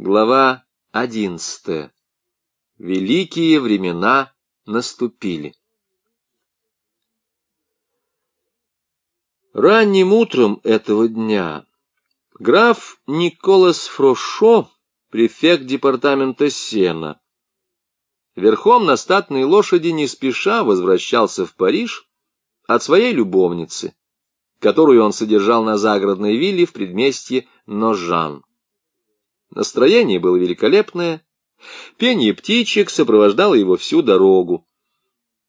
Глава одиннадцатая. Великие времена наступили. Ранним утром этого дня граф Николас Фрошо, префект департамента Сена, верхом на статной лошади не спеша возвращался в Париж от своей любовницы, которую он содержал на загородной вилле в предместье Ножан. Настроение было великолепное, пение птичек сопровождало его всю дорогу.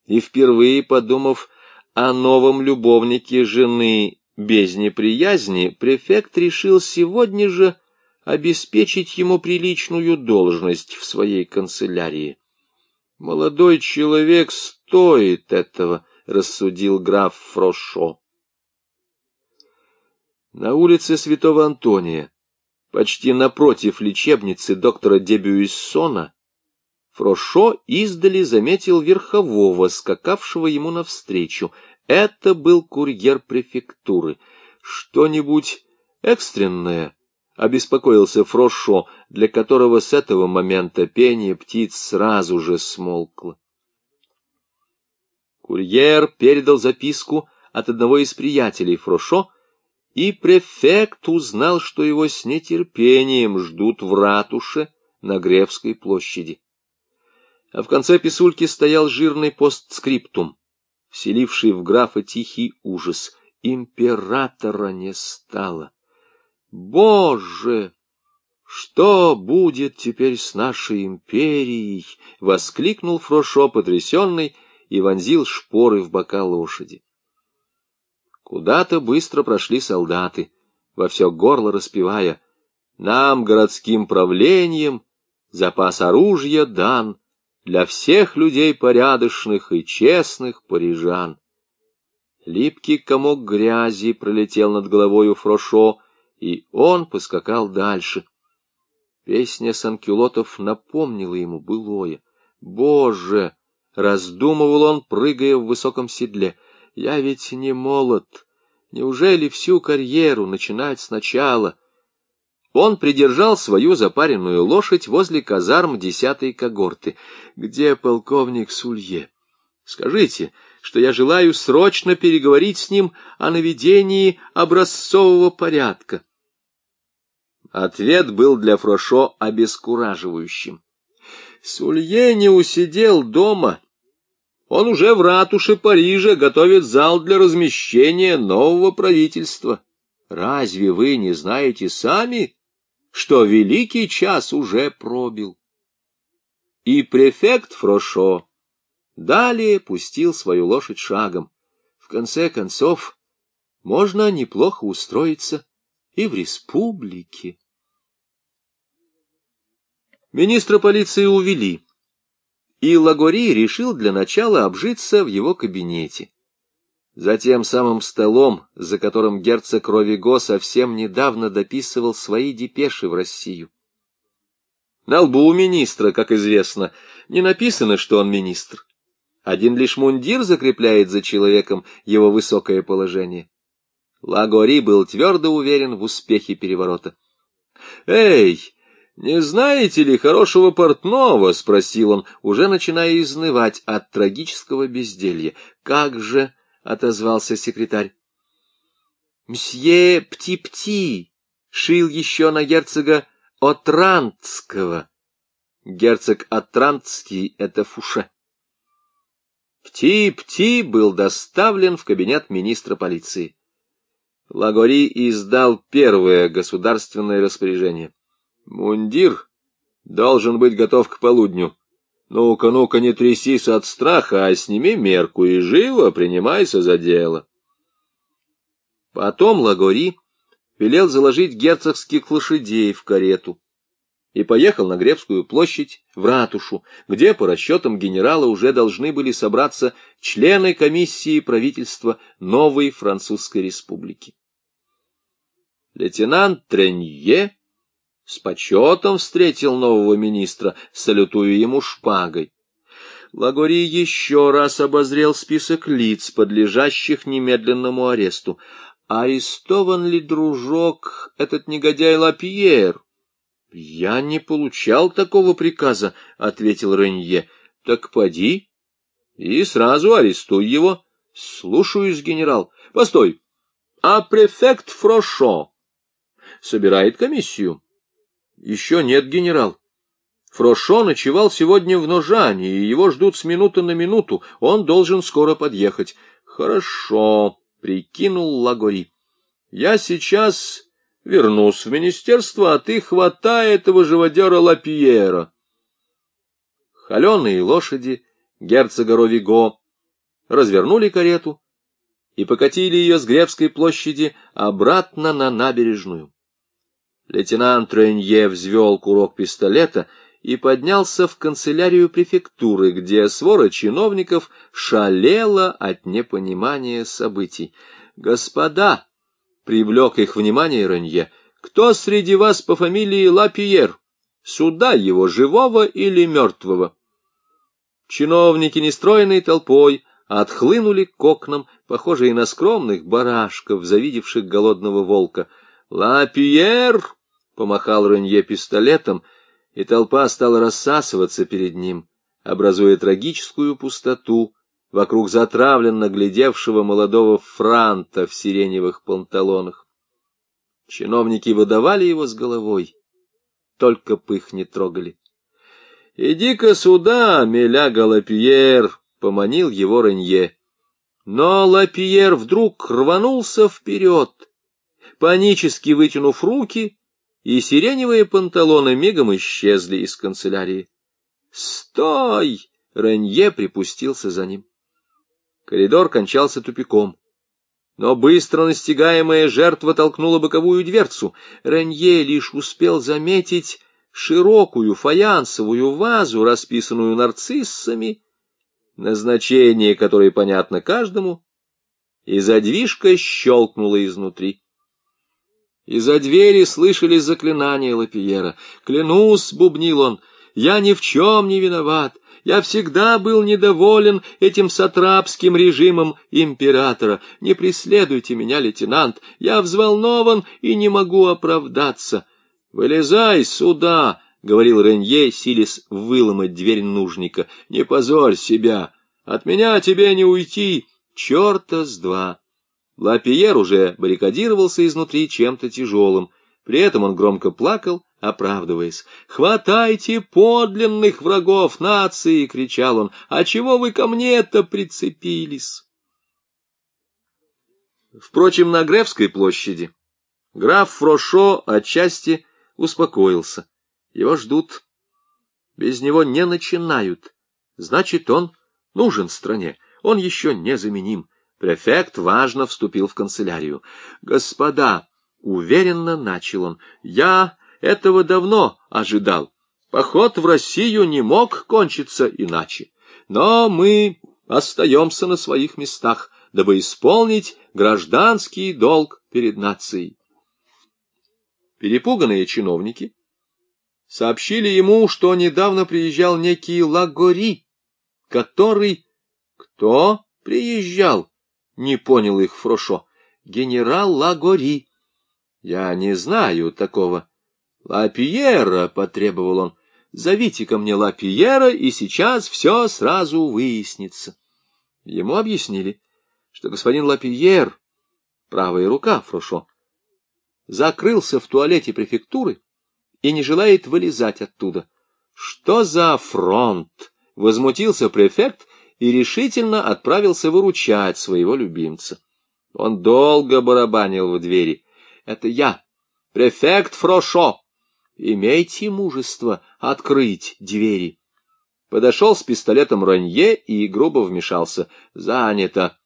И впервые, подумав о новом любовнике жены без неприязни, префект решил сегодня же обеспечить ему приличную должность в своей канцелярии. «Молодой человек стоит этого», — рассудил граф Фрошо. На улице Святого Антония почти напротив лечебницы доктора Дебюиссона, Фрошо издали заметил верхового, скакавшего ему навстречу. Это был курьер префектуры. Что-нибудь экстренное, обеспокоился Фрошо, для которого с этого момента пение птиц сразу же смолкло. Курьер передал записку от одного из приятелей Фрошо, и префект узнал, что его с нетерпением ждут в ратуше на Гревской площади. А в конце писульки стоял жирный постскриптум, вселивший в графа тихий ужас. Императора не стало. Боже! «Что будет теперь с нашей империей?» — воскликнул Фрошо, потрясенный, и вонзил шпоры в бока лошади. Куда-то быстро прошли солдаты, во все горло распевая «Нам, городским правлением, запас оружия дан для всех людей порядочных и честных парижан». Липкий комок грязи пролетел над головой у Фрошо, и он поскакал дальше. Песня санкюлотов напомнила ему былое. «Боже!» — раздумывал он, прыгая в высоком седле — я ведь не молод. Неужели всю карьеру начинать сначала? Он придержал свою запаренную лошадь возле казарм десятой когорты. Где полковник Сулье? Скажите, что я желаю срочно переговорить с ним о наведении образцового порядка. Ответ был для Фрошо обескураживающим. Сулье не усидел дома он уже в ратуше Парижа готовит зал для размещения нового правительства. Разве вы не знаете сами, что великий час уже пробил? И префект Фрошо далее пустил свою лошадь шагом. В конце концов, можно неплохо устроиться и в республике. Министра полиции увели и Лагори решил для начала обжиться в его кабинете. За тем самым столом, за которым герцог Ровиго совсем недавно дописывал свои депеши в Россию. На лбу у министра, как известно, не написано, что он министр. Один лишь мундир закрепляет за человеком его высокое положение. Лагори был твердо уверен в успехе переворота. «Эй, «Не знаете ли хорошего портного?» — спросил он, уже начиная изнывать от трагического безделья. «Как же?» — отозвался секретарь. «Мсье Пти-Пти шил еще на герцога Отрантского. Герцог Отрантский — это Фуше». Пти-Пти был доставлен в кабинет министра полиции. Лагори издал первое государственное распоряжение. Мундир должен быть готов к полудню. Ну-ка, ну-ка, не трясись от страха, а сними мерку и живо принимайся за дело. Потом Лагори велел заложить герцогских лошадей в карету и поехал на Гребскую площадь, в ратушу, где, по расчетам генерала, уже должны были собраться члены комиссии правительства новой Французской республики. Лейтенант Тренье с почетом встретил нового министра, салютуя ему шпагой. Лагори еще раз обозрел список лиц, подлежащих немедленному аресту. Арестован ли, дружок, этот негодяй Лапьер? — Я не получал такого приказа, — ответил Ренье. — Так поди и сразу арестуй его. — Слушаюсь, генерал. — Постой. А префект Фрошо собирает комиссию? — Еще нет, генерал. Фрошо ночевал сегодня в Ножане, и его ждут с минуты на минуту. Он должен скоро подъехать. — Хорошо, — прикинул Лагори. — Я сейчас вернусь в министерство, а ты хватай этого живодера Лапьера. Холеные лошади герцога Ровиго развернули карету и покатили ее с Гребской площади обратно на набережную. Лейтенант Ренье взвел курок пистолета и поднялся в канцелярию префектуры, где свора чиновников шалела от непонимания событий. «Господа!» привлек их внимание Ранье. «Кто среди вас по фамилии Лапиер? Суда его, живого или мертвого?» Чиновники нестроенной толпой отхлынули к окнам, похожие на скромных барашков, завидевших голодного волка. «Лапиер!» — помахал Ранье пистолетом, и толпа стала рассасываться перед ним, образуя трагическую пустоту, вокруг затравленно глядевшего молодого франта в сиреневых панталонах. Чиновники выдавали его с головой, только пых не трогали. — Иди-ка сюда, меляга Лапьер! — поманил его Ренье. Но Лапьер вдруг рванулся вперед, панически вытянув руки, и сиреневые панталоны мигом исчезли из канцелярии. «Стой!» — Ренье припустился за ним. Коридор кончался тупиком. Но быстро настигаемая жертва толкнула боковую дверцу. Ренье лишь успел заметить широкую фаянсовую вазу, расписанную нарциссами, назначение которой понятно каждому, и задвижка щелкнула изнутри. Из-за двери слышались заклинания Лапиера. «Клянусь», — бубнил он, — «я ни в чем не виноват. Я всегда был недоволен этим сатрапским режимом императора. Не преследуйте меня, лейтенант, я взволнован и не могу оправдаться. — Вылезай сюда, — говорил Ренье, силясь выломать дверь нужника. — Не позорь себя, от меня тебе не уйти. Черта с два. Лапиер уже баррикадировался изнутри чем-то тяжелым. При этом он громко плакал, оправдываясь. «Хватайте подлинных врагов нации!» — кричал он. «А чего вы ко мне-то прицепились?» Впрочем, на Гревской площади граф Фрошо отчасти успокоился. Его ждут. Без него не начинают. Значит, он нужен стране. Он еще незаменим. Префект важно вступил в канцелярию. «Господа!» — уверенно начал он. «Я этого давно ожидал. Поход в Россию не мог кончиться иначе. Но мы остаемся на своих местах, дабы исполнить гражданский долг перед нацией. Перепуганные чиновники сообщили ему, что недавно приезжал некий Лагори, который... Кто приезжал? Не понял их Фрошо. Генерал Лагори. Я не знаю такого. «Лапиера!» — потребовал он. «Зовите ко мне Лапиера, и сейчас все сразу выяснится». Ему объяснили, что господин Лапиер, правая рука Фрошо, закрылся в туалете префектуры и не желает вылезать оттуда. «Что за фронт?» — возмутился префект и решительно отправился выручать своего любимца. Он долго барабанил в двери. «Это я, префект Фрошо!» Имейте мужество открыть двери. Подошел с пистолетом Ронье и грубо вмешался. Занято.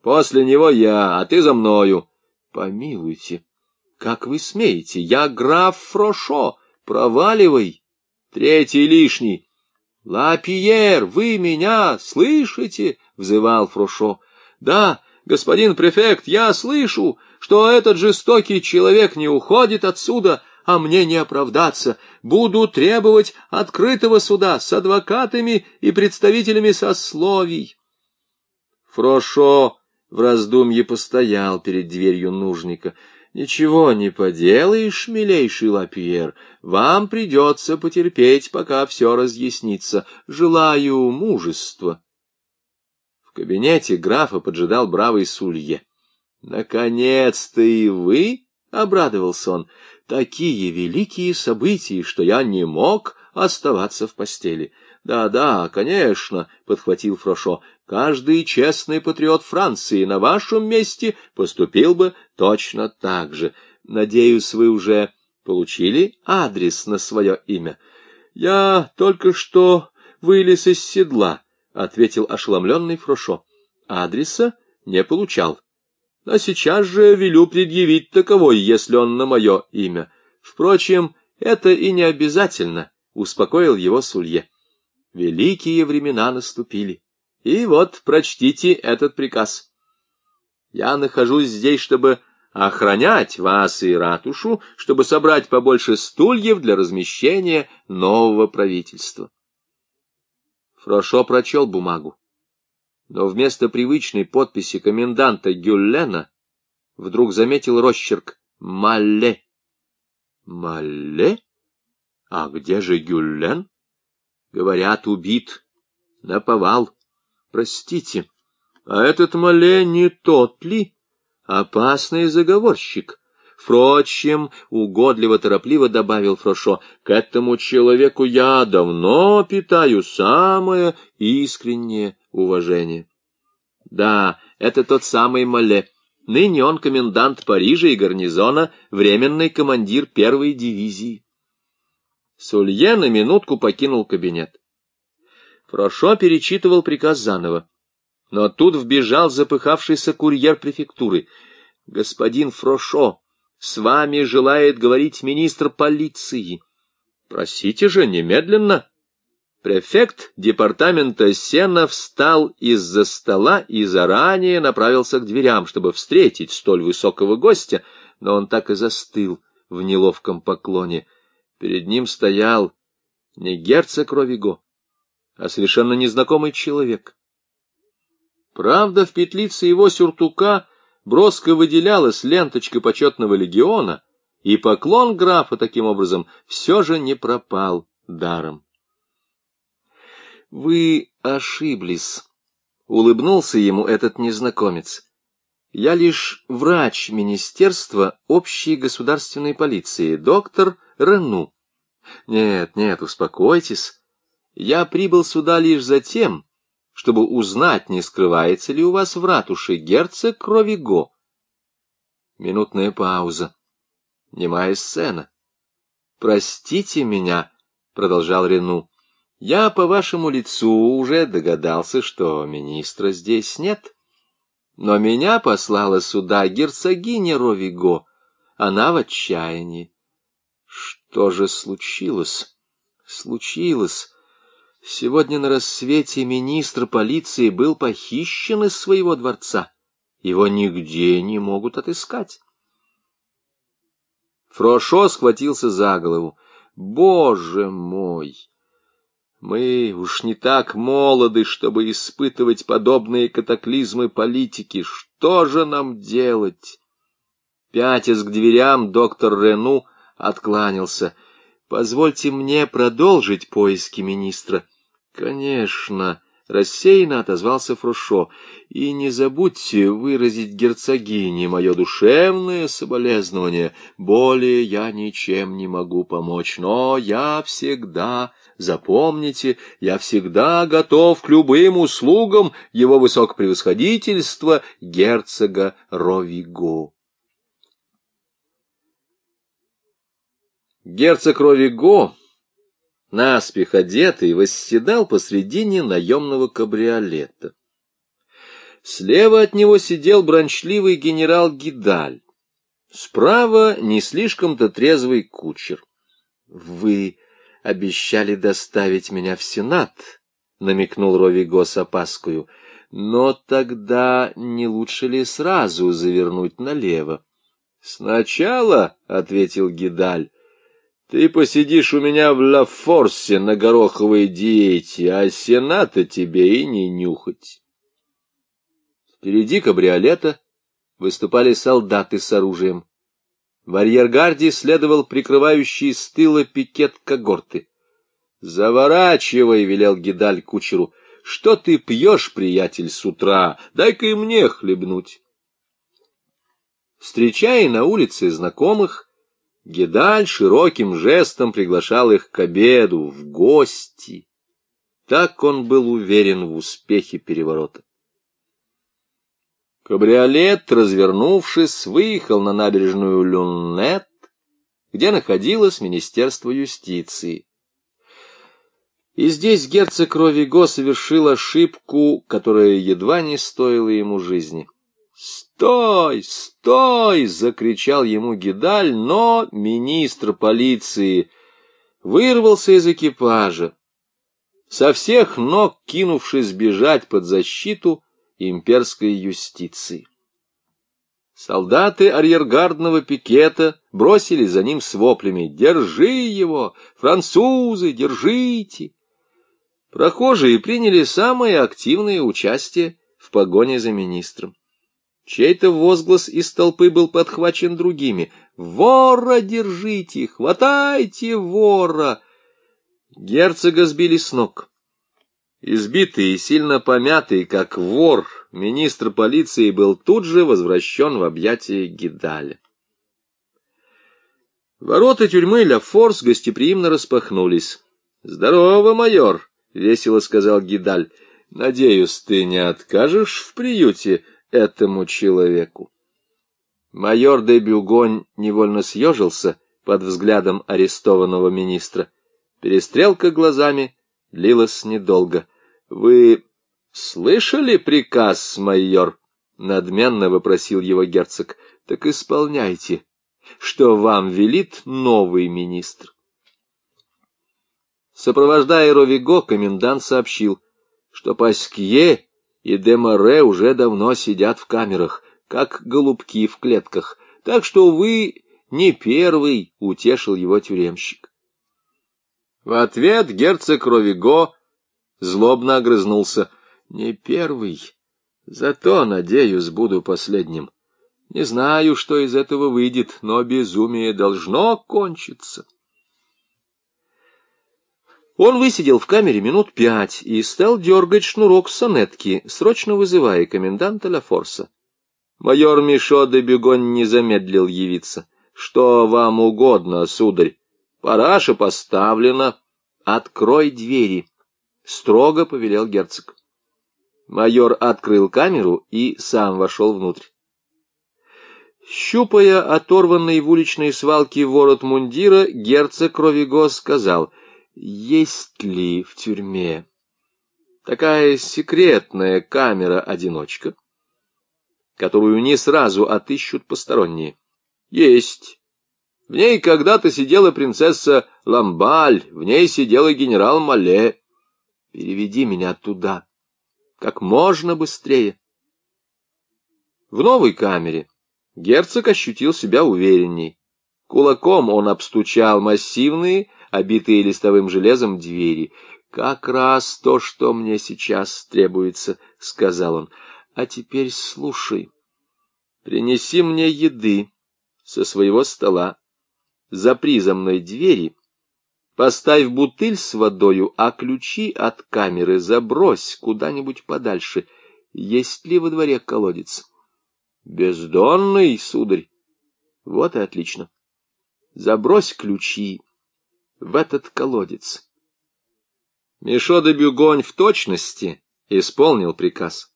После него я, а ты за мною. Помилуйте, как вы смеете? Я граф Фрошо. Проваливай. Третий лишний. Лапиер, вы меня слышите? Взывал Фрошо. Да, господин префект, я слышу, что этот жестокий человек не уходит отсюда, а мне не оправдаться. Буду требовать открытого суда с адвокатами и представителями сословий. Фрошо в раздумье постоял перед дверью нужника. Ничего не поделаешь, милейший Лапьер, вам придется потерпеть, пока все разъяснится. Желаю мужества. В кабинете графа поджидал бравый Сулье. «Наконец-то и вы!» — обрадовался он. «Такие великие события, что я не мог оставаться в постели». «Да-да, конечно», — подхватил Фрошо, — «каждый честный патриот Франции на вашем месте поступил бы точно так же. Надеюсь, вы уже получили адрес на свое имя?» «Я только что вылез из седла», — ответил ошеломленный Фрошо. «Адреса не получал. А сейчас же велю предъявить таковой, если он на мое имя. Впрочем, это и не обязательно», — успокоил его Сулье. Великие времена наступили. И вот прочтите этот приказ. Я нахожусь здесь, чтобы охранять вас и ратушу, чтобы собрать побольше стульев для размещения нового правительства. Фрошо прочел бумагу, но вместо привычной подписи коменданта Гюллена вдруг заметил росчерк «Малле». «Малле? А где же Гюллен?» Говорят, убит. Наповал. Простите, а этот Мале не тот ли? Опасный заговорщик. Впрочем, угодливо-торопливо добавил Фрошо, к этому человеку я давно питаю самое искреннее уважение. Да, это тот самый Мале. Ныне он комендант Парижа и гарнизона, временный командир первой дивизии. Сулье на минутку покинул кабинет. Фрошо перечитывал приказ заново. Но тут вбежал запыхавшийся курьер префектуры. — Господин Фрошо, с вами желает говорить министр полиции. — Просите же немедленно. Префект департамента Сена встал из-за стола и заранее направился к дверям, чтобы встретить столь высокого гостя, но он так и застыл в неловком поклоне — Перед ним стоял не герцог Ровиго, а совершенно незнакомый человек. Правда, в петлице его сюртука броско выделялась ленточка почетного легиона, и поклон графа таким образом все же не пропал даром. — Вы ошиблись, — улыбнулся ему этот незнакомец. — Я лишь врач Министерства общей государственной полиции, доктор Рену. Нет, нет, успокойтесь. Я прибыл сюда лишь за тем, чтобы узнать, не скрывается ли у вас в ратуше герцог Кровиго. Минутная пауза. Немая сцена. «Простите меня», — продолжал Рену, — «я по вашему лицу уже догадался, что министра здесь нет. Но меня послала сюда герцогиня Ровиго. Она в отчаянии. Что же случилось? Случилось. Сегодня на рассвете министр полиции был похищен из своего дворца. Его нигде не могут отыскать. Фрошо схватился за голову. Боже мой! Мы уж не так молоды, чтобы испытывать подобные катаклизмы политики. Что же нам делать? Пятясь к дверям, доктор Рену откланялся. «Позвольте мне продолжить поиски министра». «Конечно», — рассеянно отозвался Фрушо. «И не забудьте выразить герцогине мое душевное соболезнование. Более я ничем не могу помочь, но я всегда, запомните, я всегда готов к любым услугам его высокопревосходительства герцога Ровиго». Герцог Ровиго, наспех одетый, восседал посредине наемного кабриолета. Слева от него сидел брончливый генерал Гидаль. Справа не слишком-то трезвый кучер. — Вы обещали доставить меня в Сенат, — намекнул Ровиго с опаскою. — Но тогда не лучше ли сразу завернуть налево? — Сначала, — ответил Гидаль, ты посидишь у меня в Ла-Форсе на гороховой диете, а сената тебе и не нюхать. Впереди кабриолета выступали солдаты с оружием. В арьергарде следовал прикрывающий с тыла пикет когорты. «Заворачивай!» — велел Гидаль кучеру. «Что ты пьешь, приятель, с утра? Дай-ка и мне хлебнуть!» Встречая на улице знакомых, Гедаль широким жестом приглашал их к обеду, в гости. Так он был уверен в успехе переворота. Кабриолет, развернувшись, выехал на набережную Люнет, где находилось Министерство юстиции. И здесь герцог Ровиго совершил ошибку, которая едва не стоила ему жизни. «Стой! Стой!» — закричал ему Гидаль, но министр полиции вырвался из экипажа, со всех ног кинувшись бежать под защиту имперской юстиции. Солдаты арьергардного пикета бросили за ним с воплями «Держи его! Французы, держите!» Прохожие приняли самое активное участие в погоне за министром. Чей-то возглас из толпы был подхвачен другими. «Вора держите! Хватайте вора!» Герцога сбили с ног. Избитый и сильно помятый, как вор, министр полиции был тут же возвращен в объятия Гидаля. Ворота тюрьмы Ля Форс гостеприимно распахнулись. «Здорово, майор!» — весело сказал Гидаль. «Надеюсь, ты не откажешь в приюте этому человеку?» Майор де Бюгонь невольно съежился под взглядом арестованного министра. Перестрелка глазами длилась недолго. «Вы слышали приказ, майор?» — надменно вопросил его герцог. «Так исполняйте, что вам велит новый министр». Сопровождая Ровиго, комендант сообщил, что Паскье и Деморе уже давно сидят в камерах, как голубки в клетках, так что вы не первый, — утешил его тюремщик. В ответ герцог Ровиго злобно огрызнулся. Не первый, зато, надеюсь, буду последним. Не знаю, что из этого выйдет, но безумие должно кончиться. Он высидел в камере минут пять и стал дергать шнурок сонетки, срочно вызывая коменданта Ла Форса. Майор Мишо де Бюгон не замедлил явиться. — Что вам угодно, сударь? Параша поставлена. Открой двери. — строго повелел герцог. Майор открыл камеру и сам вошел внутрь. Щупая оторванный в уличной свалке ворот мундира, герцог Ровиго сказал, «Есть ли в тюрьме такая секретная камера-одиночка, которую не сразу отыщут посторонние?» «Есть. В ней когда-то сидела принцесса Ламбаль, в ней сидела генерал Мале». Переведи меня туда, как можно быстрее. В новой камере герцог ощутил себя уверенней. Кулаком он обстучал массивные, обитые листовым железом двери. «Как раз то, что мне сейчас требуется», — сказал он. «А теперь слушай. Принеси мне еды со своего стола. Запри за мной двери» Поставь бутыль с водою, а ключи от камеры забрось куда-нибудь подальше. Есть ли во дворе колодец? Бездонный, сударь. Вот и отлично. Забрось ключи в этот колодец. Мишо де Бюгонь в точности исполнил приказ.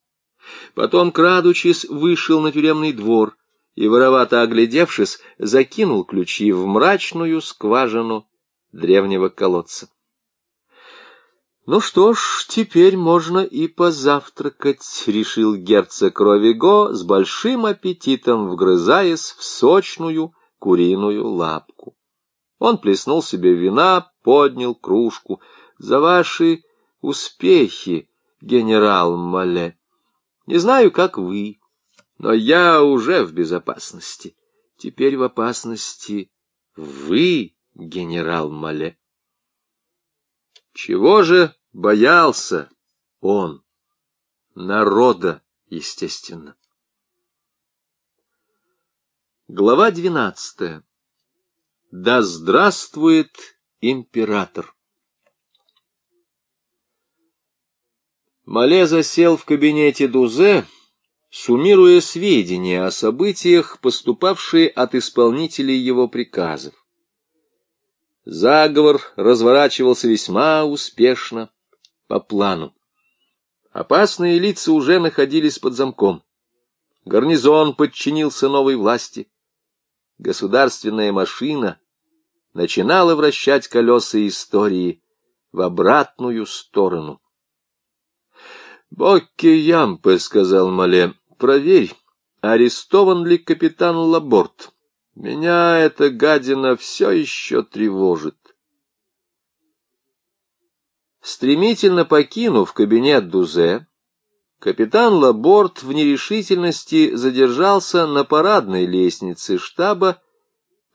Потом, крадучись, вышел на тюремный двор и, воровато оглядевшись, закинул ключи в мрачную скважину древнего колодца. «Ну что ж, теперь можно и позавтракать», — решил герцог Ровиго с большим аппетитом, вгрызаясь в сочную куриную лапку. Он плеснул себе вина, поднял кружку. «За ваши успехи, генерал Мале! Не знаю, как вы, но я уже в безопасности. Теперь в опасности вы» генерал Мале. Чего же боялся он? Народа, естественно. Глава двенадцатая. Да здравствует император! Мале засел в кабинете Дузе, суммируя сведения о событиях, поступавшие от исполнителей его приказов. Заговор разворачивался весьма успешно по плану. Опасные лица уже находились под замком. Гарнизон подчинился новой власти государственная машина начинала вращать колеса истории в обратную сторону. «Бокки Ямпе», — сказал Мале, — «проверь, арестован ли капитан Лаборт. Меня эта гадина все еще тревожит». Стремительно покинув кабинет Дузе, Капитан Лаборт в нерешительности задержался на парадной лестнице штаба,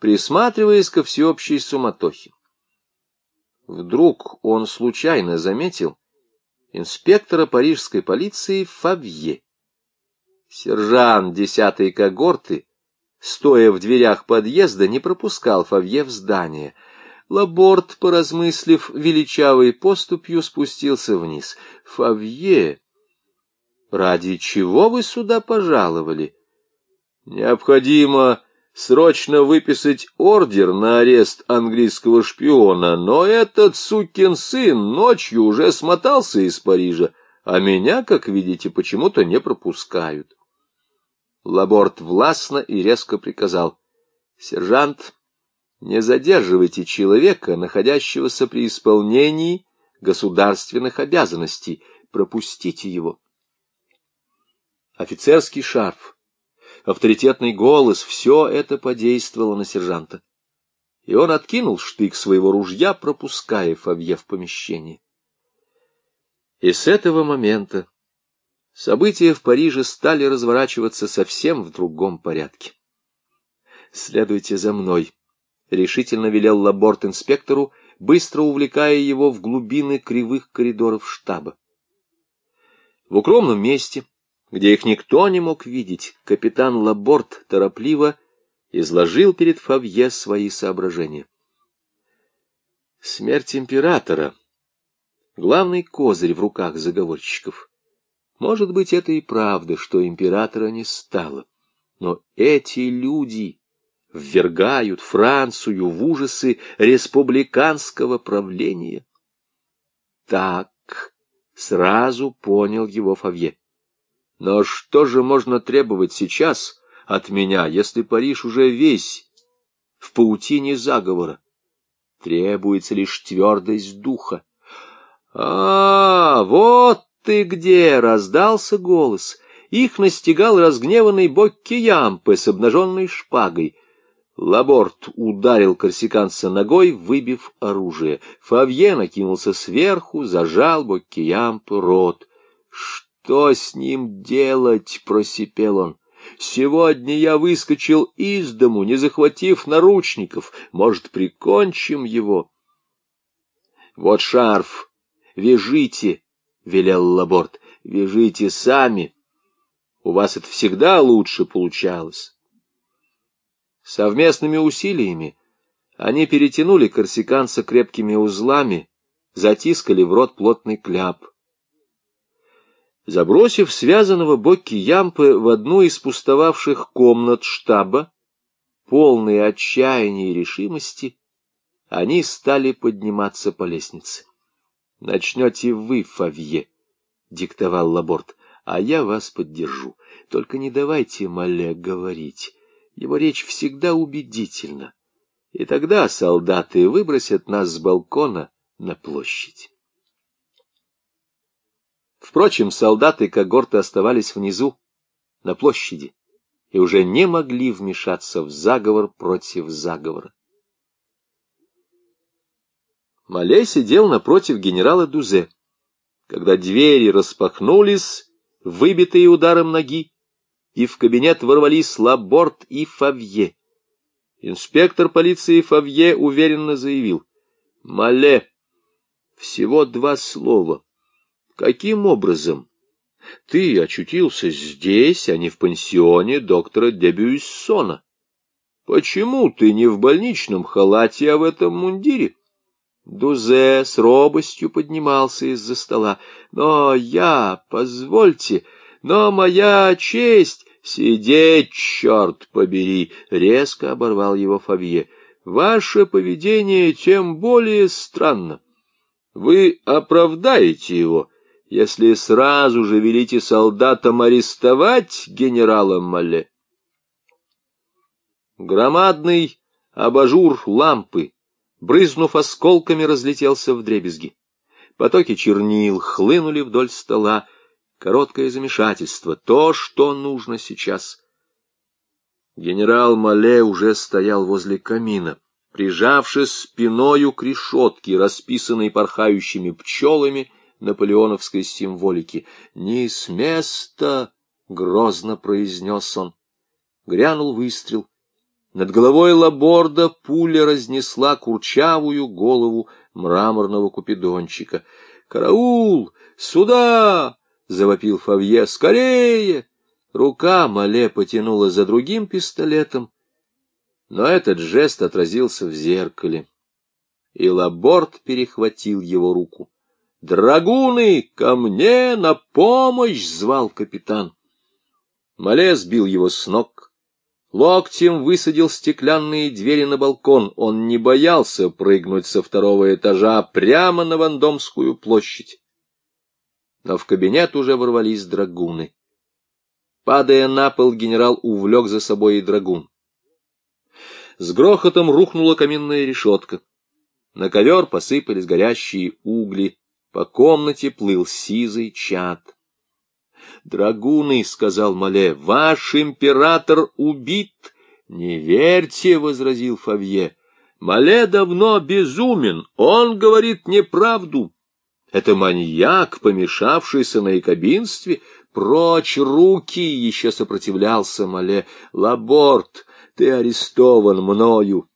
присматриваясь ко всеобщей суматохе. Вдруг он случайно заметил инспектора парижской полиции Фавье. Сержант десятой когорты, стоя в дверях подъезда, не пропускал Фавье в здание. Лаборт, поразмыслив, величавой поступью спустился вниз. Фавье Ради чего вы сюда пожаловали? Необходимо срочно выписать ордер на арест английского шпиона, но этот сукин сын ночью уже смотался из Парижа, а меня, как видите, почему-то не пропускают. Лаборт властно и резко приказал. Сержант, не задерживайте человека, находящегося при исполнении государственных обязанностей. Пропустите его офицерский шарф, авторитетный голос — все это подействовало на сержанта. И он откинул штык своего ружья, пропуская Фавье в помещение. И с этого момента события в Париже стали разворачиваться совсем в другом порядке. «Следуйте за мной», — решительно велел Лаборт инспектору, быстро увлекая его в глубины кривых коридоров штаба. В укромном месте, где их никто не мог видеть, капитан Лаборт торопливо изложил перед Фавье свои соображения. Смерть императора — главный козырь в руках заговорщиков. Может быть, это и правда, что императора не стало. Но эти люди ввергают Францию в ужасы республиканского правления. Так сразу понял его Фавье. Но что же можно требовать сейчас от меня, если Париж уже весь в паутине заговора? Требуется лишь твердость духа. А, вот ты где! — раздался голос. Их настигал разгневанный Бокки Ямпе с обнаженной шпагой. Лаборт ударил корсиканца ногой, выбив оружие. Фавье накинулся сверху, зажал Бокки Ямпе рот. «Что с ним делать?» — просипел он. «Сегодня я выскочил из дому, не захватив наручников. Может, прикончим его?» «Вот шарф. Вяжите!» — велел Лаборт. «Вяжите сами. У вас это всегда лучше получалось». Совместными усилиями они перетянули корсиканца крепкими узлами, затискали в рот плотный кляп. Забросив связанного Бокки Ямпы в одну из пустовавших комнат штаба, полные отчаяния и решимости, они стали подниматься по лестнице. «Начнете вы, Фавье», — диктовал Лаборт, — «а я вас поддержу. Только не давайте Мале говорить. Его речь всегда убедительна. И тогда солдаты выбросят нас с балкона на площадь». Впрочем, солдаты когорты оставались внизу, на площади, и уже не могли вмешаться в заговор против заговора. Малей сидел напротив генерала Дузе. Когда двери распахнулись, выбитые ударом ноги, и в кабинет ворвались Лаборт и Фавье. Инспектор полиции Фавье уверенно заявил. «Мале, всего два слова». Каким образом? Ты очутился здесь, а не в пансионе доктора Дебюйссона. Почему ты не в больничном халате, а в этом мундире? Дузе с робостью поднимался из-за стола. Но я, позвольте, но моя честь... Сидеть, черт побери! — резко оборвал его Фавье. Ваше поведение тем более странно. Вы оправдаете его, если сразу же велите солдатам арестовать генерала Мале. Громадный абажур лампы, брызнув осколками, разлетелся в дребезги. Потоки чернил хлынули вдоль стола. Короткое замешательство — то, что нужно сейчас. Генерал Мале уже стоял возле камина, прижавшись спиною к решетке, расписанной порхающими пчелами наполеоновской символики. «Не с места!» — грозно произнес он. Грянул выстрел. Над головой лаборда пуля разнесла курчавую голову мраморного купидончика. «Караул! Сюда!» — завопил Фавье. «Скорее!» Рука Мале потянула за другим пистолетом, но этот жест отразился в зеркале, и Лаборт перехватил его руку. «Драгуны, ко мне на помощь!» — звал капитан. Мале сбил его с ног, Локтем высадил стеклянные двери на балкон. Он не боялся прыгнуть со второго этажа прямо на Вандомскую площадь. Но в кабинет уже ворвались драгуны. Падая на пол, генерал увлек за собой и драгун. С грохотом рухнула каминная решетка. На ковер посыпались горящие угли. По комнате плыл сизый чад. «Драгуны», — сказал Мале, — «ваш император убит». «Не верьте», — возразил Фавье. «Мале давно безумен, он говорит неправду. Это маньяк, помешавшийся на якобинстве. Прочь руки!» — еще сопротивлялся Мале. «Лаборт, ты арестован мною,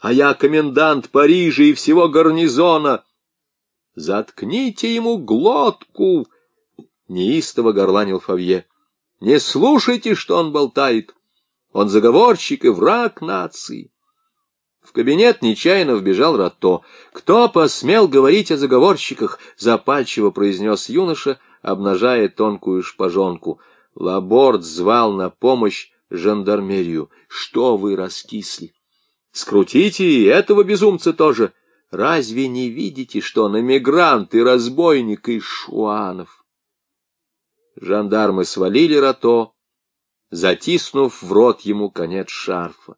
а я комендант Парижа и всего гарнизона». «Заткните ему глотку!» неистово горланил Фавье. Не слушайте, что он болтает. Он заговорщик и враг нации. В кабинет нечаянно вбежал Ратто. «Кто посмел говорить о заговорщиках?» — запальчиво произнес юноша, обнажая тонкую шпажонку. Лаборд звал на помощь жандармерию. «Что вы раскисли? Скрутите и этого безумца тоже. Разве не видите, что он эмигрант и разбойник из шуанов?» Жандармы свалили Рато, затиснув в рот ему конец шарфа.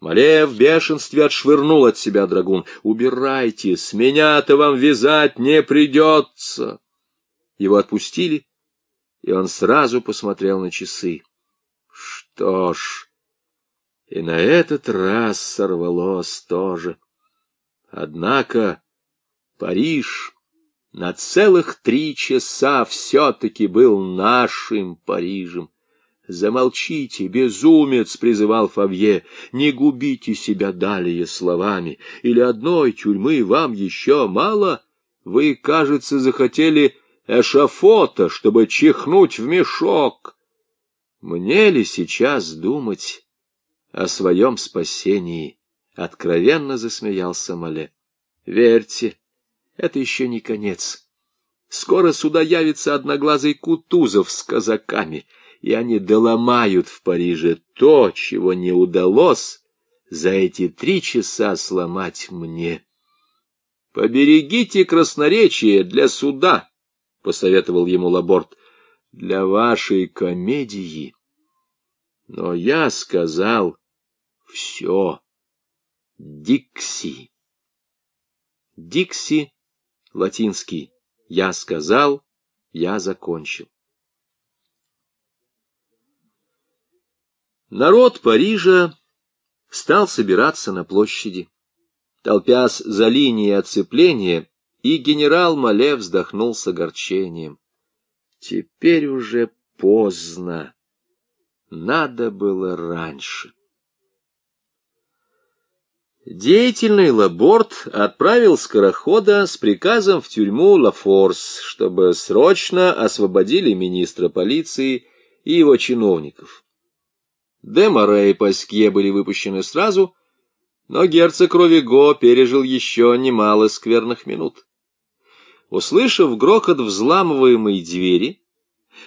Малея в бешенстве отшвырнул от себя драгун. «Убирайте, с меня-то вам вязать не придется!» Его отпустили, и он сразу посмотрел на часы. Что ж, и на этот раз сорвалось тоже. Однако Париж на целых три часа все-таки был нашим Парижем. «Замолчите, безумец!» — призывал Фавье. «Не губите себя далее словами. Или одной тюрьмы вам еще мало? Вы, кажется, захотели эшафота, чтобы чихнуть в мешок. Мне ли сейчас думать о своем спасении?» — откровенно засмеялся Мале. «Верьте, это еще не конец. Скоро сюда явится одноглазый Кутузов с казаками, и они доломают в Париже то, чего не удалось за эти три часа сломать мне. — Поберегите красноречие для суда, — посоветовал ему Лаборт, — для вашей комедии. Но я сказал все. Дикси. Дикси латинский «я сказал», «я закончил». Народ Парижа стал собираться на площади. Толпясь за линией оцепления, и генерал Мале вздохнул с огорчением. Теперь уже поздно. Надо было раньше. Деятельный Лаборт отправил скорохода с приказом в тюрьму Лафорс, чтобы срочно освободили министра полиции и его чиновников. Деморе и Паскье были выпущены сразу, но герцог Ровиго пережил еще немало скверных минут. Услышав грохот взламываемой двери,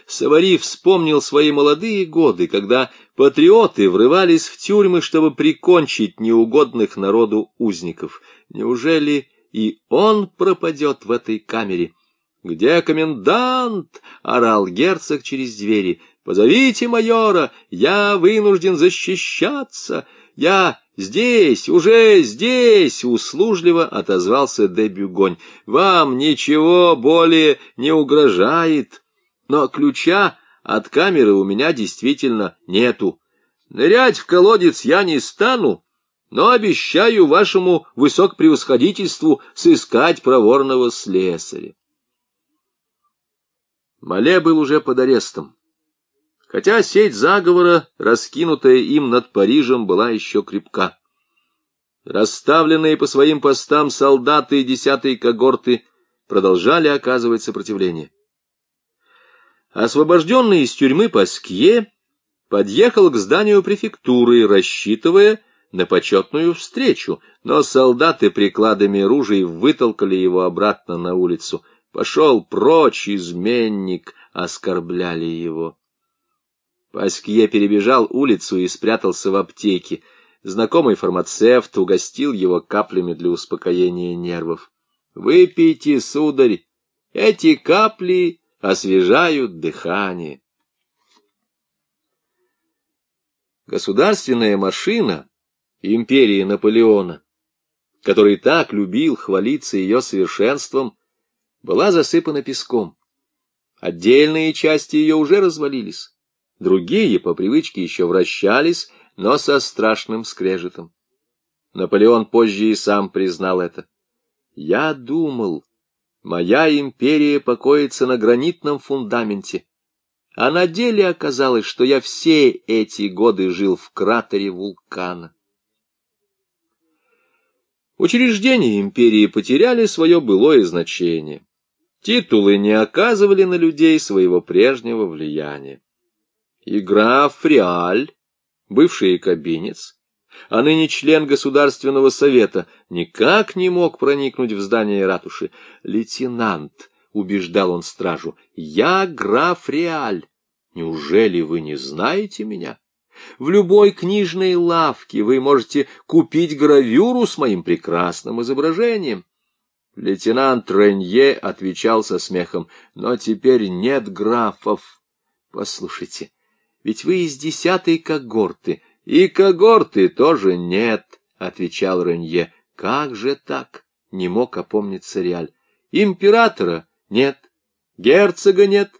Савари вспомнил свои молодые годы, когда патриоты врывались в тюрьмы, чтобы прикончить неугодных народу узников. Неужели и он пропадет в этой камере? «Где комендант?» — орал герцог через двери. «Позовите майора, я вынужден защищаться. Я здесь, уже здесь!» — услужливо отозвался Дебюгонь. «Вам ничего более не угрожает, но ключа от камеры у меня действительно нету. Нырять в колодец я не стану, но обещаю вашему высокопревосходительству сыскать проворного слесаря». Мале был уже под арестом. Хотя сеть заговора, раскинутая им над Парижем, была еще крепка. Расставленные по своим постам солдаты и десятые когорты продолжали оказывать сопротивление. Освобожденный из тюрьмы Паскье подъехал к зданию префектуры, рассчитывая на почетную встречу, но солдаты прикладами ружей вытолкали его обратно на улицу — Пошел прочь, изменник, оскорбляли его. Паскье перебежал улицу и спрятался в аптеке. Знакомый фармацевт угостил его каплями для успокоения нервов. «Выпейте, сударь, эти капли освежают дыхание». Государственная машина империи Наполеона, который так любил хвалиться ее совершенством, была засыпана песком. Отдельные части ее уже развалились, другие по привычке еще вращались, но со страшным скрежетом. Наполеон позже и сам признал это. «Я думал, моя империя покоится на гранитном фундаменте, а на деле оказалось, что я все эти годы жил в кратере вулкана». Учреждения империи потеряли свое былое значение. Титулы не оказывали на людей своего прежнего влияния. И граф Реаль, бывший кабинец, а ныне член Государственного совета, никак не мог проникнуть в здание ратуши. «Лейтенант», — убеждал он стражу, — «я граф Реаль. Неужели вы не знаете меня? В любой книжной лавке вы можете купить гравюру с моим прекрасным изображением». Лейтенант Ренье отвечал со смехом, но теперь нет графов. Послушайте, ведь вы из десятой когорты, и когорты тоже нет, отвечал Ренье. Как же так? Не мог опомниться Реаль. Императора нет, герцога нет,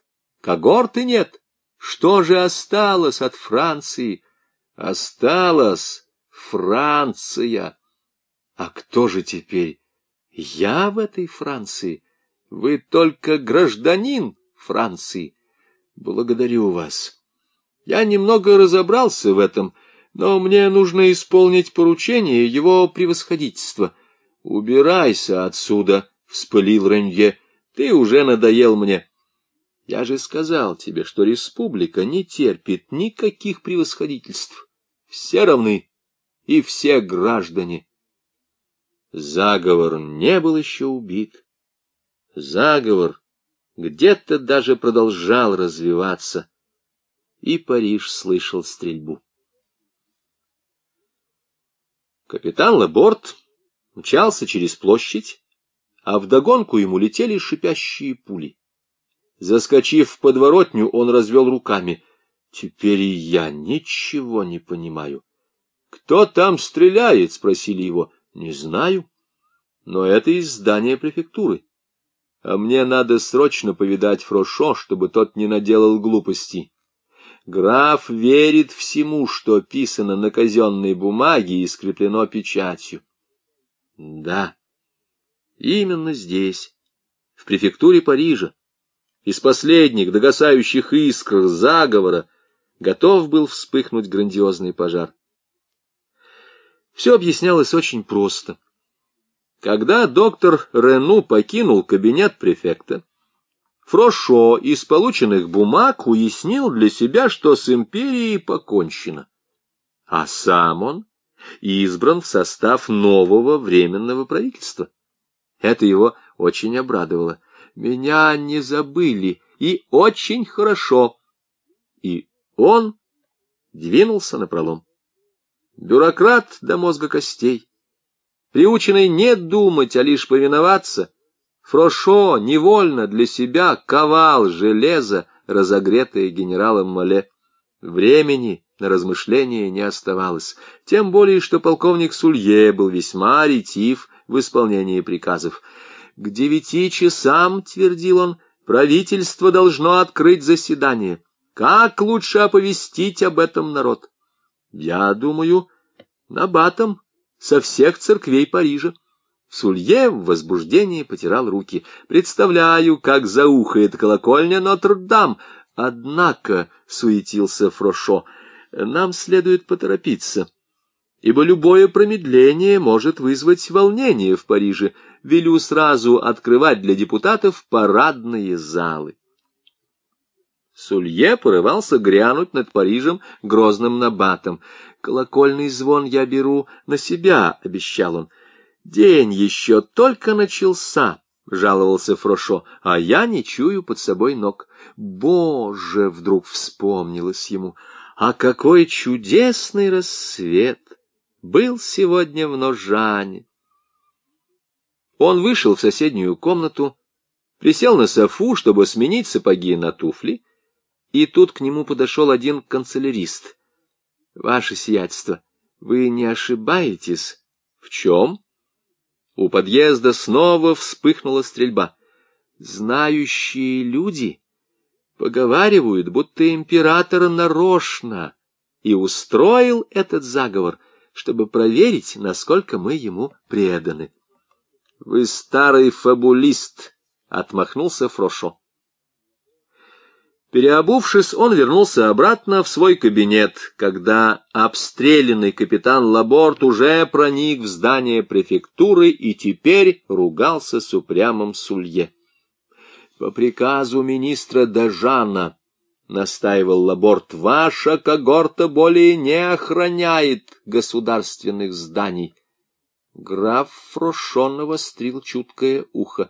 когорты нет. Что же осталось от Франции? Осталась Франция. А кто же теперь я в этой Франции? Вы только гражданин Франции. Благодарю вас. Я немного разобрался в этом, но мне нужно исполнить поручение его превосходительства. Убирайся отсюда, — вспылил Ренье. Ты уже надоел мне. Я же сказал тебе, что республика не терпит никаких превосходительств. Все равны, и все граждане. Заговор не был еще убит. Заговор где-то даже продолжал развиваться, и Париж слышал стрельбу. Капитан Лаборт мчался через площадь, а вдогонку ему летели шипящие пули. Заскочив в подворотню, он развел руками. «Теперь я ничего не понимаю». «Кто там стреляет?» — спросили его. Не знаю, но это из здания префектуры. А мне надо срочно повидать Фрошо, чтобы тот не наделал глупостей. Граф верит всему, что писано на казенной бумаге и скреплено печатью. Да, именно здесь, в префектуре Парижа, из последних догасающих искр заговора готов был вспыхнуть грандиозный пожар. Все объяснялось очень просто. Когда доктор Рену покинул кабинет префекта, Фрошо из полученных бумаг уяснил для себя, что с империей покончено. а сам он избран в состав нового временного правительства. Это его очень обрадовало. Меня не забыли, и очень хорошо. И он двинулся на пролом. Бюрократ до мозга костей, приученный не думать, а лишь повиноваться, Фрошо невольно для себя ковал железо, разогретое генералом Мале. Времени на размышления не оставалось, тем более, что полковник Сулье был весьма ретив в исполнении приказов. К девяти часам, твердил он, правительство должно открыть заседание. Как лучше оповестить об этом народ? Я думаю, на батом со всех церквей Парижа. Сулье в возбуждении потирал руки. «Представляю, как заухает колокольня Нотр-Дам!» «Однако», — суетился Фрошо, — «нам следует поторопиться, ибо любое промедление может вызвать волнение в Париже. Велю сразу открывать для депутатов парадные залы». Сулье порывался грянуть над Парижем грозным набатом. «Колокольный звон я беру на себя», — обещал он. День еще только начался, — жаловался Фрошо, — а я не чую под собой ног. Боже, вдруг вспомнилось ему, а какой чудесный рассвет был сегодня в Ножане. Он вышел в соседнюю комнату, присел на софу, чтобы сменить сапоги на туфли, и тут к нему подошел один канцелярист. — Ваше сиятельство, вы не ошибаетесь? — В чем? У подъезда снова вспыхнула стрельба. Знающие люди поговаривают, будто император нарочно и устроил этот заговор, чтобы проверить, насколько мы ему преданы. — Вы старый фабулист, — отмахнулся Фрошо. Переобувшись, он вернулся обратно в свой кабинет, когда обстрелянный капитан Лаборт уже проник в здание префектуры и теперь ругался с упрямым Сулье. «По приказу министра Дажана», — настаивал Лаборт, — «ваша когорта более не охраняет государственных зданий». Граф Фрошон навострил чуткое ухо.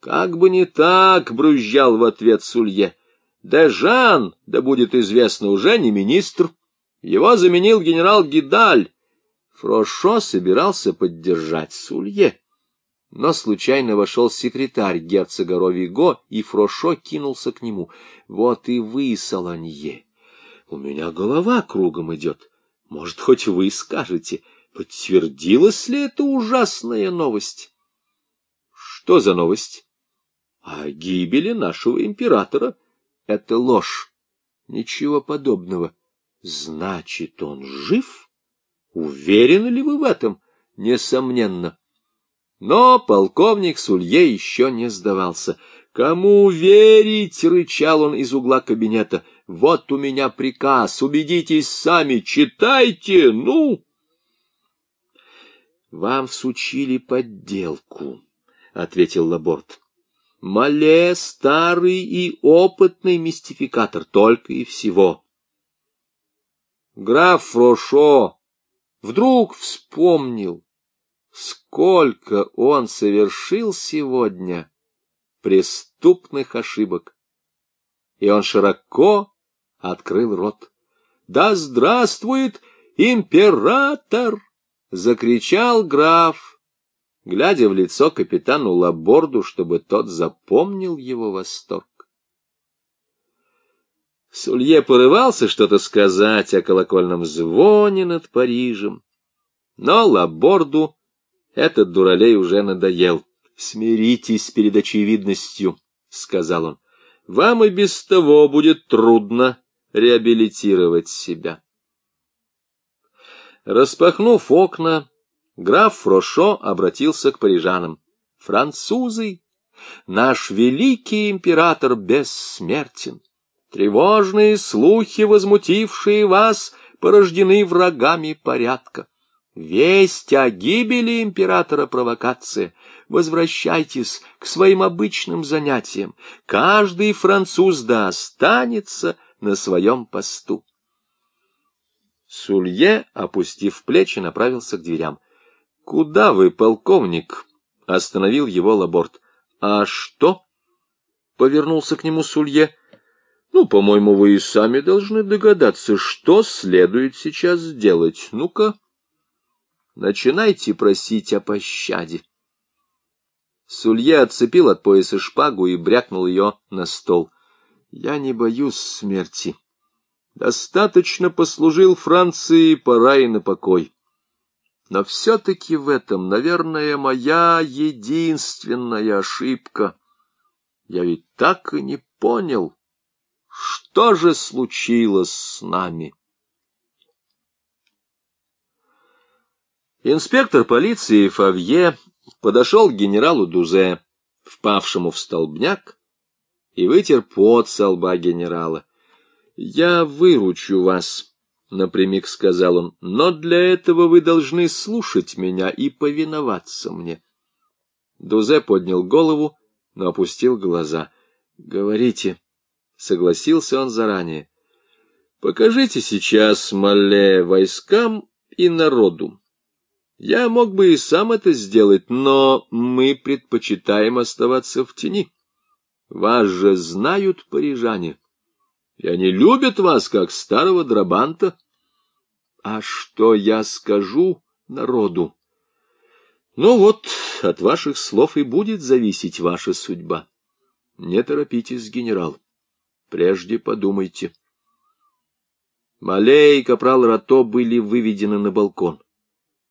«Как бы не так!» — брюзжал в ответ Сулье. Да Жан, да будет известно, уже не министр. Его заменил генерал Гидаль. Фрошо собирался поддержать Сулье. Но случайно вошел секретарь герцога Ровиго, и Фрошо кинулся к нему. «Вот и вы, Солонье! У меня голова кругом идет. Может, хоть вы скажете, подтвердилась ли эта ужасная новость?» «Что за новость?» «О гибели нашего императора». Это ложь. Ничего подобного. Значит, он жив? Уверены ли вы в этом? Несомненно. Но полковник Сулье еще не сдавался. «Кому верить?» — рычал он из угла кабинета. «Вот у меня приказ, убедитесь сами, читайте, ну!» «Вам всучили подделку», — ответил Лаборт. Мале — старый и опытный мистификатор, только и всего. Граф Фрошо вдруг вспомнил, сколько он совершил сегодня преступных ошибок. И он широко открыл рот. «Да здравствует император!» — закричал граф глядя в лицо капитану Лаборду, чтобы тот запомнил его восторг. Сулье порывался что-то сказать о колокольном звоне над Парижем, но Лаборду этот дуралей уже надоел. «Смиритесь перед очевидностью», — сказал он. «Вам и без того будет трудно реабилитировать себя». Распахнув окна, граф Фрошо обратился к парижанам. «Французы, наш великий император бессмертен. Тревожные слухи, возмутившие вас, порождены врагами порядка. Весть о гибели императора провокация. Возвращайтесь к своим обычным занятиям. Каждый француз да останется на своем посту. Сулье, опустив плечи, направился к дверям. — Куда вы, полковник? — остановил его Лаборт. — А что? — повернулся к нему Сулье. — Ну, по-моему, вы и сами должны догадаться, что следует сейчас сделать. Ну-ка, начинайте просить о пощаде. Сулье отцепил от пояса шпагу и брякнул ее на стол. — Я не боюсь смерти. Достаточно послужил Франции, пора и на покой. Но все-таки в этом, наверное, моя единственная ошибка. Я ведь так и не понял, что же случилось с нами. Инспектор полиции Фавье подошел к генералу Дузе, впавшему в столбняк, и вытер пот со лба генерала. «Я выручу вас», — напрямик сказал он, — «но для этого вы должны слушать меня и повиноваться мне». Дузе поднял голову, но опустил глаза. «Говорите», — согласился он заранее. «Покажите сейчас, Мале, войскам и народу. Я мог бы и сам это сделать, но мы предпочитаем оставаться в тени. Вас же знают парижане» и они любят вас, как старого драбанта. А что я скажу народу? Ну вот, от ваших слов и будет зависеть ваша судьба. Не торопитесь, генерал. Прежде подумайте. Малей и капрал Рато были выведены на балкон.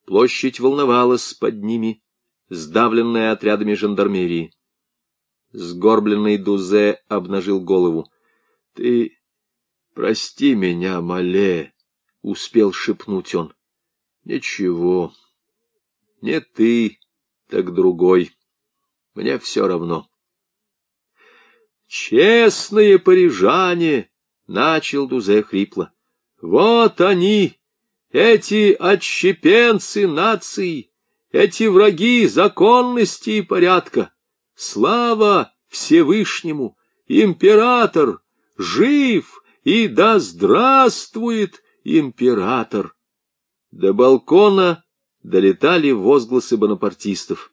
Площадь волновалась под ними, сдавленная отрядами жандармерии. Сгорбленный Дузе обнажил голову. — Ты «Прости меня, Мале», — успел шепнуть он. «Ничего, не ты, так другой. Мне все равно». «Честные парижане!» — начал Дузе хрипло. «Вот они, эти отщепенцы нации, эти враги законности и порядка. Слава Всевышнему! Император жив!» И да здравствует император! До балкона долетали возгласы бонапартистов.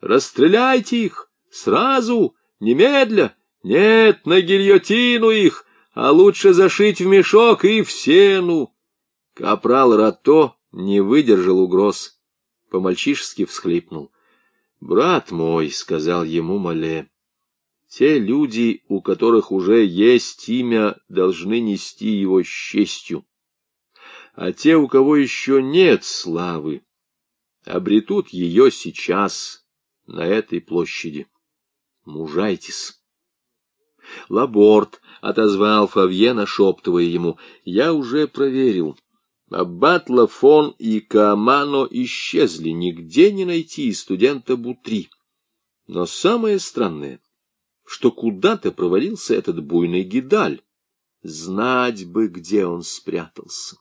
«Расстреляйте их! Сразу! Немедля! Нет, на гильотину их! А лучше зашить в мешок и в сену!» Капрал Рато не выдержал угроз. По-мальчишески всхлипнул. «Брат мой», — сказал ему Мале, те люди, у которых уже есть имя, должны нести его с честью. А те, у кого еще нет славы, обретут ее сейчас на этой площади. Мужайтесь. Лаборт отозвал Фавье, нашептывая ему, «Я уже проверил. Аббат Лафон и Каамано исчезли, нигде не найти студента Бутри. Но самое странное, что куда-то провалился этот буйный гидаль. Знать бы, где он спрятался.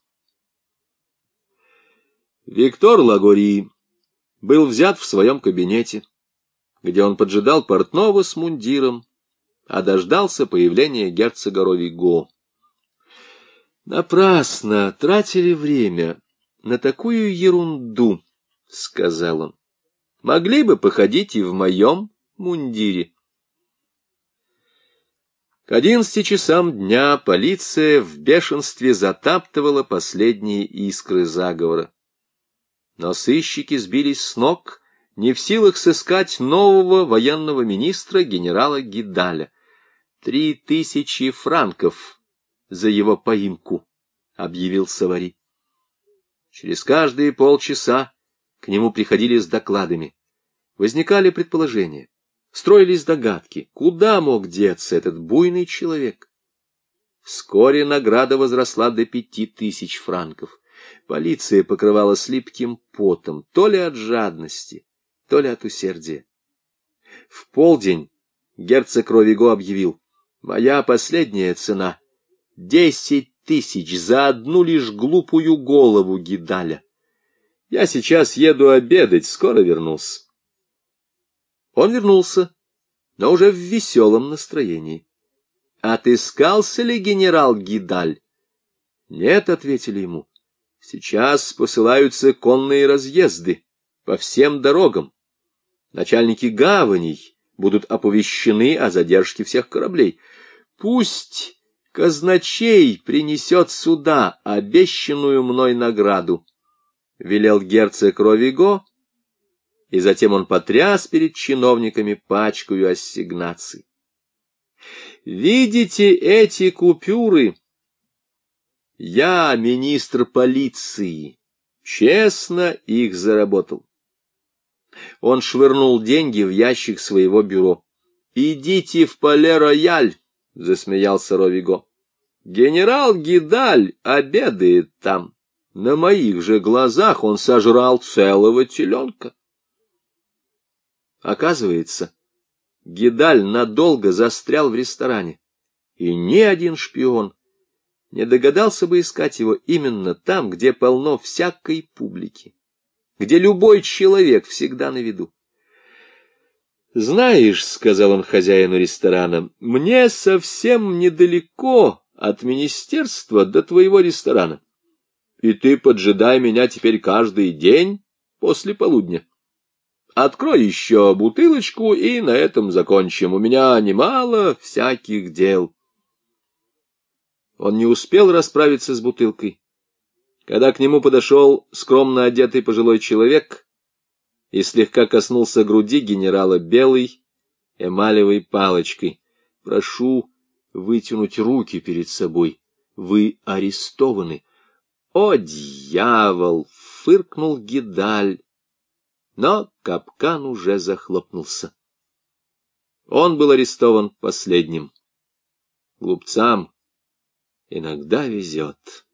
Виктор Лагори был взят в своем кабинете, где он поджидал портного с мундиром, а дождался появления герцога Ровиго. «Напрасно тратили время на такую ерунду», — сказал он. «Могли бы походить и в моем мундире». К одиннадцати часам дня полиция в бешенстве затаптывала последние искры заговора. Но сыщики сбились с ног, не в силах сыскать нового военного министра генерала Гидаля. Три тысячи франков за его поимку, — объявил Савари. Через каждые полчаса к нему приходили с докладами. Возникали предположения. Строились догадки, куда мог деться этот буйный человек. Вскоре награда возросла до пяти тысяч франков. Полиция покрывалась липким потом, то ли от жадности, то ли от усердия. В полдень герцог Ровиго объявил, «Моя последняя цена — десять тысяч за одну лишь глупую голову Гидаля. Я сейчас еду обедать, скоро вернусь». Он вернулся, но уже в веселом настроении. Отыскался ли генерал Гидаль? Нет, — ответили ему, — сейчас посылаются конные разъезды по всем дорогам. Начальники гаваней будут оповещены о задержке всех кораблей. Пусть казначей принесет сюда обещанную мной награду, — велел герцог Ровиго, и затем он потряс перед чиновниками пачкою ассигнаций. Видите эти купюры? Я министр полиции, честно их заработал. Он швырнул деньги в ящик своего бюро. «Идите в Пале-Рояль!» — засмеялся Ровиго. «Генерал Гидаль обедает там. На моих же глазах он сожрал целого теленка». Оказывается, Гидаль надолго застрял в ресторане, и ни один шпион не догадался бы искать его именно там, где полно всякой публики, где любой человек всегда на виду. «Знаешь, — сказал он хозяину ресторана, — мне совсем недалеко от министерства до твоего ресторана, и ты поджидай меня теперь каждый день после полудня». Открой еще бутылочку, и на этом закончим. У меня немало всяких дел. Он не успел расправиться с бутылкой, когда к нему подошел скромно одетый пожилой человек и слегка коснулся груди генерала белой эмалевой палочкой. «Прошу вытянуть руки перед собой. Вы арестованы». «О, дьявол!» — фыркнул Гидаль но капкан уже захлопнулся. Он был арестован последним. Глупцам иногда везет.